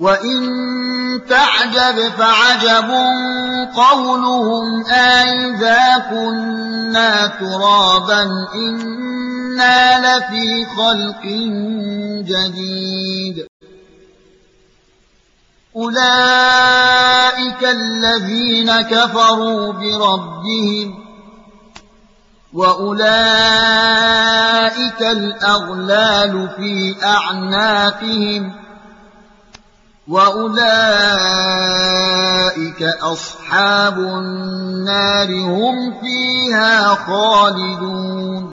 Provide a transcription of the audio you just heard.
وَإِن تَعْجَبْ فَعَجَبٌ قَوْلُهُمْ أَإِذَا كُنَّا تُرَابًا إِنَّا لَفِي خَلْقٍ جَدِيدٍ أُولَئِكَ الَّذِينَ كَفَرُوا بِرَبِّهِمْ وَأُولَئِكَ الْأَغْلَالُ فِي أَعْنَاقِهِمْ وَأُولَئِكَ أَصْحَابُ النَّارِ ۖ هُمْ فِيهَا خَالِدُونَ